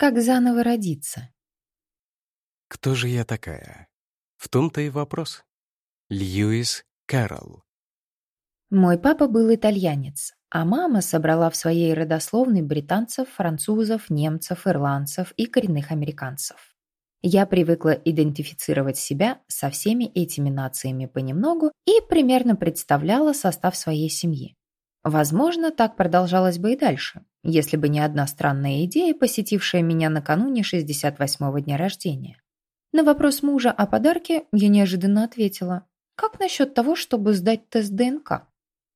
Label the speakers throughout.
Speaker 1: Как заново родиться?
Speaker 2: Кто же я такая? В том-то и вопрос. Льюис Кэрролл.
Speaker 1: Мой папа был итальянец, а мама собрала в своей родословной британцев, французов, немцев, ирландцев и коренных американцев. Я привыкла идентифицировать себя со всеми этими нациями понемногу и примерно представляла состав своей семьи. Возможно, так продолжалось бы и дальше, если бы не одна странная идея, посетившая меня накануне 68-го дня рождения. На вопрос мужа о подарке я неожиданно ответила, как насчет того, чтобы сдать тест ДНК?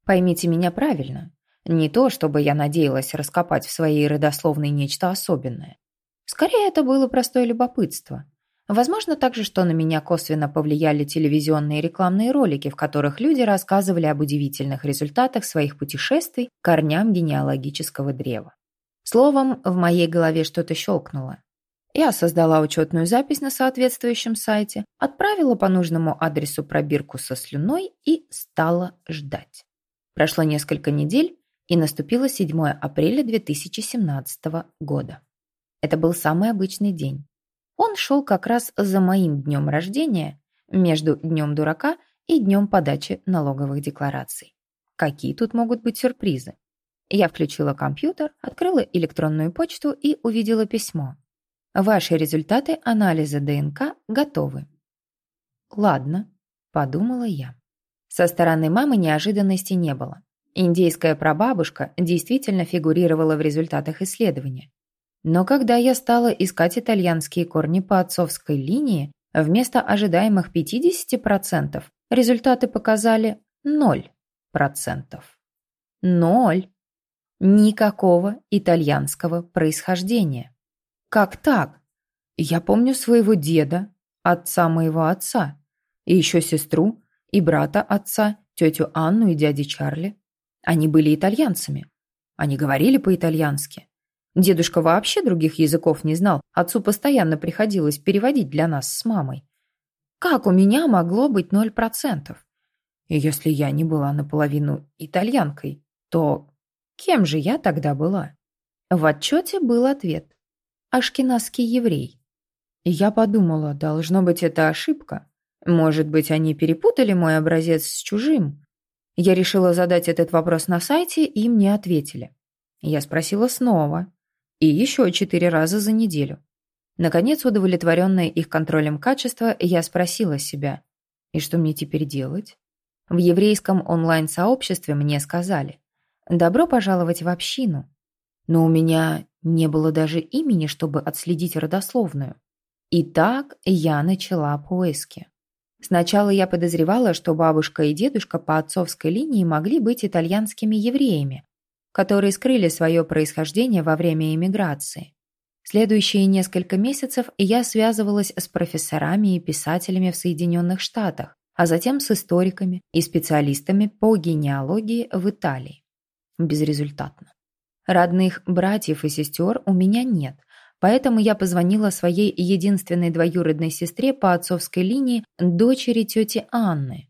Speaker 1: Поймите меня правильно, не то, чтобы я надеялась раскопать в своей родословной нечто особенное. Скорее, это было простое любопытство. Возможно также, что на меня косвенно повлияли телевизионные рекламные ролики, в которых люди рассказывали об удивительных результатах своих путешествий к корням генеалогического древа. Словом, в моей голове что-то щелкнуло. Я создала учетную запись на соответствующем сайте, отправила по нужному адресу пробирку со слюной и стала ждать. Прошло несколько недель, и наступило 7 апреля 2017 года. Это был самый обычный день. Он шел как раз за моим днем рождения, между днем дурака и днем подачи налоговых деклараций. Какие тут могут быть сюрпризы? Я включила компьютер, открыла электронную почту и увидела письмо. Ваши результаты анализа ДНК готовы. Ладно, подумала я. Со стороны мамы неожиданности не было. Индейская прабабушка действительно фигурировала в результатах исследования. Но когда я стала искать итальянские корни по отцовской линии, вместо ожидаемых 50% результаты показали 0%. Ноль. Никакого итальянского происхождения. Как так? Я помню своего деда, отца моего отца, и еще сестру, и брата отца, тетю Анну и дяди Чарли. Они были итальянцами. Они говорили по-итальянски. Дедушка вообще других языков не знал, отцу постоянно приходилось переводить для нас с мамой. Как у меня могло быть ноль процентов? Если я не была наполовину итальянкой, то кем же я тогда была? В отчете был ответ. Ашкеназский еврей. Я подумала, должно быть, это ошибка. Может быть, они перепутали мой образец с чужим. Я решила задать этот вопрос на сайте, и мне ответили. Я спросила снова. И еще четыре раза за неделю. Наконец, удовлетворенная их контролем качества, я спросила себя, и что мне теперь делать? В еврейском онлайн-сообществе мне сказали, добро пожаловать в общину. Но у меня не было даже имени, чтобы отследить родословную. И так я начала поиски. Сначала я подозревала, что бабушка и дедушка по отцовской линии могли быть итальянскими евреями, которые скрыли свое происхождение во время эмиграции. Следующие несколько месяцев я связывалась с профессорами и писателями в Соединенных Штатах, а затем с историками и специалистами по генеалогии в Италии. Безрезультатно. Родных братьев и сестер у меня нет, поэтому я позвонила своей единственной двоюродной сестре по отцовской линии, дочери тети Анны,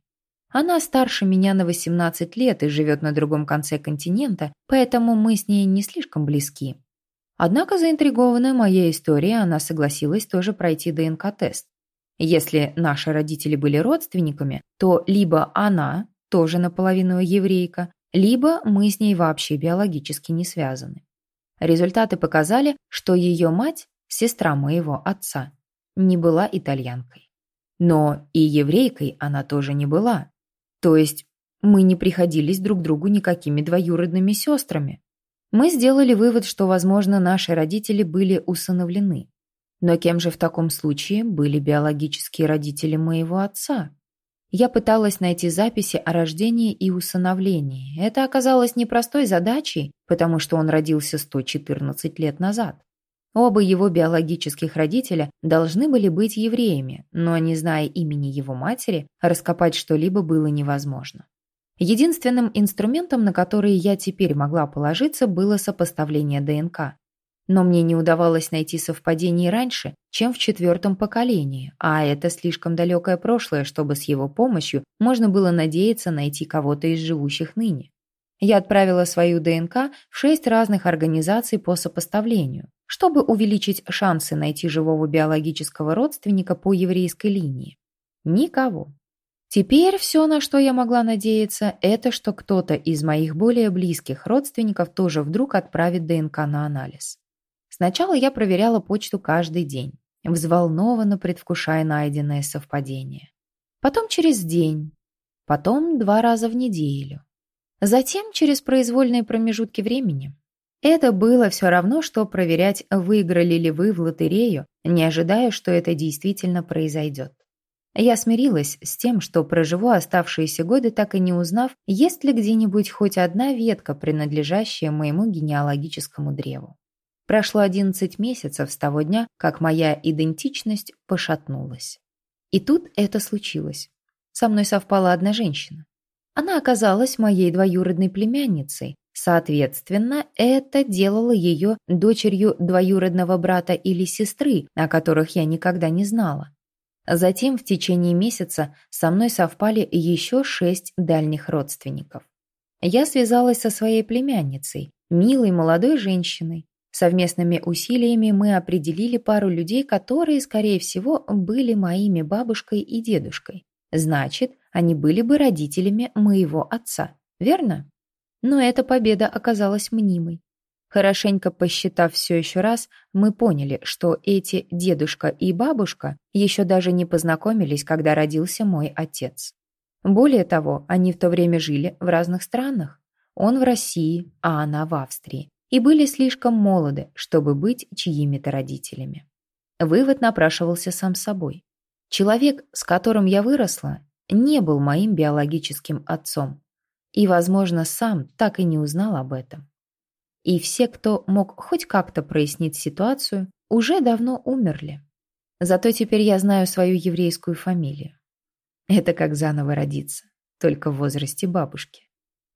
Speaker 1: она старше меня на 18 лет и живет на другом конце континента, поэтому мы с ней не слишком близки. Однако, заинтригованная моей историей, она согласилась тоже пройти ДНК-тест. Если наши родители были родственниками, то либо она, тоже наполовину еврейка, либо мы с ней вообще биологически не связаны. Результаты показали, что ее мать, сестра моего отца, не была итальянкой. Но и еврейкой она тоже не была. То есть мы не приходились друг другу никакими двоюродными сестрами. Мы сделали вывод, что, возможно, наши родители были усыновлены. Но кем же в таком случае были биологические родители моего отца? Я пыталась найти записи о рождении и усыновлении. Это оказалось непростой задачей, потому что он родился 114 лет назад. Оба его биологических родителя должны были быть евреями, но, не зная имени его матери, раскопать что-либо было невозможно. Единственным инструментом, на который я теперь могла положиться, было сопоставление ДНК. Но мне не удавалось найти совпадений раньше, чем в четвертом поколении, а это слишком далекое прошлое, чтобы с его помощью можно было надеяться найти кого-то из живущих ныне. Я отправила свою ДНК в шесть разных организаций по сопоставлению, чтобы увеличить шансы найти живого биологического родственника по еврейской линии. Никого. Теперь все, на что я могла надеяться, это что кто-то из моих более близких родственников тоже вдруг отправит ДНК на анализ. Сначала я проверяла почту каждый день, взволнованно предвкушая найденное совпадение. Потом через день, потом два раза в неделю. Затем через произвольные промежутки времени. Это было все равно, что проверять, выиграли ли вы в лотерею, не ожидая, что это действительно произойдет. Я смирилась с тем, что проживу оставшиеся годы, так и не узнав, есть ли где-нибудь хоть одна ветка, принадлежащая моему генеалогическому древу. Прошло 11 месяцев с того дня, как моя идентичность пошатнулась. И тут это случилось. Со мной совпала одна женщина. Она оказалась моей двоюродной племянницей. Соответственно, это делало ее дочерью двоюродного брата или сестры, о которых я никогда не знала. Затем в течение месяца со мной совпали еще шесть дальних родственников. Я связалась со своей племянницей, милой молодой женщиной. Совместными усилиями мы определили пару людей, которые, скорее всего, были моими бабушкой и дедушкой. Значит, они были бы родителями моего отца, верно? Но эта победа оказалась мнимой. Хорошенько посчитав все еще раз, мы поняли, что эти дедушка и бабушка еще даже не познакомились, когда родился мой отец. Более того, они в то время жили в разных странах. Он в России, а она в Австрии. И были слишком молоды, чтобы быть чьими-то родителями. Вывод напрашивался сам собой. Человек, с которым я выросла, не был моим биологическим отцом. И, возможно, сам так и не узнал об этом и все, кто мог хоть как-то прояснить ситуацию, уже давно умерли. Зато теперь я знаю свою еврейскую фамилию. Это как заново родиться, только в возрасте бабушки.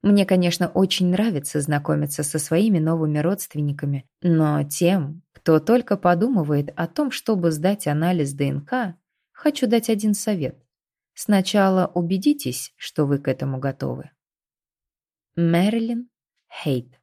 Speaker 1: Мне, конечно, очень нравится знакомиться со своими новыми родственниками, но тем, кто только подумывает о том, чтобы сдать анализ ДНК, хочу дать один совет. Сначала убедитесь, что вы к этому готовы. Мэрилин Хейт